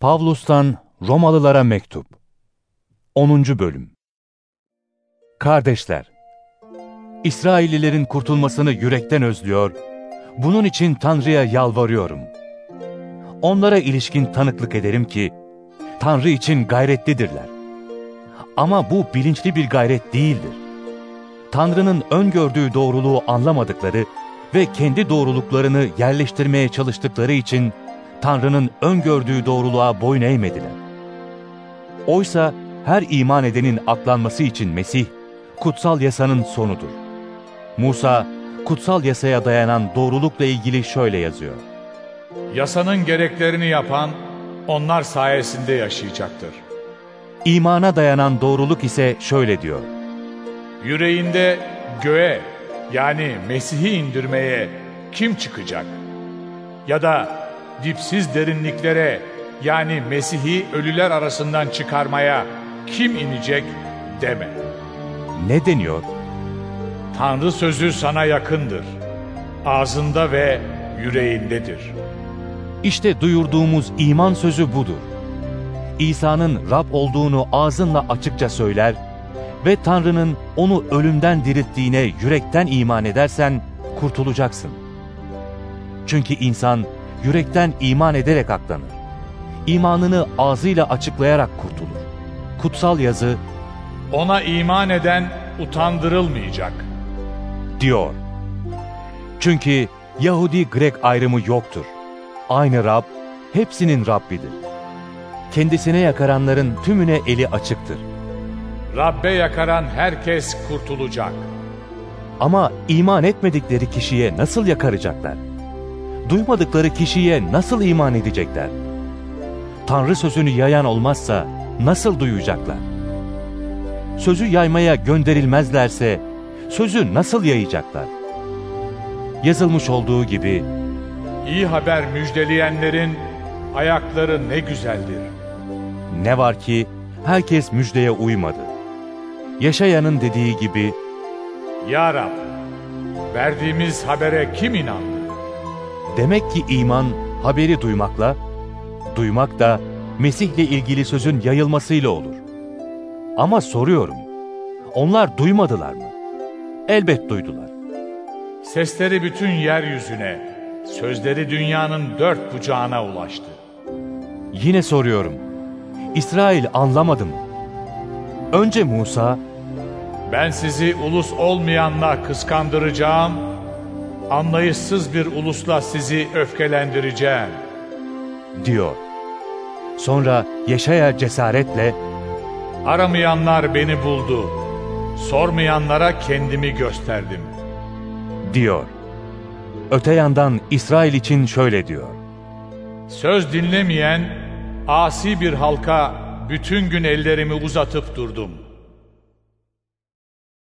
Pavlus'tan Romalılara Mektup 10. Bölüm Kardeşler, İsraillilerin kurtulmasını yürekten özlüyor, bunun için Tanrı'ya yalvarıyorum. Onlara ilişkin tanıklık ederim ki, Tanrı için gayretlidirler. Ama bu bilinçli bir gayret değildir. Tanrı'nın öngördüğü doğruluğu anlamadıkları ve kendi doğruluklarını yerleştirmeye çalıştıkları için Tanrı'nın öngördüğü doğruluğa boyun eğmediler. Oysa her iman edenin aklanması için Mesih, kutsal yasanın sonudur. Musa, kutsal yasaya dayanan doğrulukla ilgili şöyle yazıyor. Yasanın gereklerini yapan onlar sayesinde yaşayacaktır. İmana dayanan doğruluk ise şöyle diyor. Yüreğinde göğe yani Mesih'i indirmeye kim çıkacak? Ya da dipsiz derinliklere yani Mesih'i ölüler arasından çıkarmaya kim inecek deme. Ne deniyor? Tanrı sözü sana yakındır. Ağzında ve yüreğindedir. İşte duyurduğumuz iman sözü budur. İsa'nın Rab olduğunu ağzınla açıkça söyler ve Tanrı'nın onu ölümden dirilttiğine yürekten iman edersen kurtulacaksın. Çünkü insan yürekten iman ederek aklanır. İmanını ağzıyla açıklayarak kurtulur. Kutsal yazı Ona iman eden utandırılmayacak. diyor. Çünkü Yahudi-Grek ayrımı yoktur. Aynı Rab, hepsinin Rabbidir. Kendisine yakaranların tümüne eli açıktır. Rabbe yakaran herkes kurtulacak. Ama iman etmedikleri kişiye nasıl yakaracaklar? Duymadıkları kişiye nasıl iman edecekler? Tanrı sözünü yayan olmazsa nasıl duyacaklar? Sözü yaymaya gönderilmezlerse sözü nasıl yayacaklar? Yazılmış olduğu gibi İyi haber müjdeleyenlerin ayakları ne güzeldir. ne var ki herkes müjdeye uymadı. Yaşayanın dediği gibi Ya Rab, verdiğimiz habere kim inandı? Demek ki iman haberi duymakla, duymak da Mesih'le ilgili sözün yayılmasıyla olur. Ama soruyorum, onlar duymadılar mı? Elbet duydular. Sesleri bütün yeryüzüne, sözleri dünyanın dört bucağına ulaştı. Yine soruyorum, İsrail anlamadı mı? Önce Musa, Ben sizi ulus olmayanla kıskandıracağım, anlayışsız bir ulusla sizi öfkelendireceğim. diyor. Sonra Yeşaya cesaretle, Aramayanlar beni buldu, sormayanlara kendimi gösterdim. diyor. Öte yandan İsrail için şöyle diyor. Söz dinlemeyen, asi bir halka bütün gün ellerimi uzatıp durdum.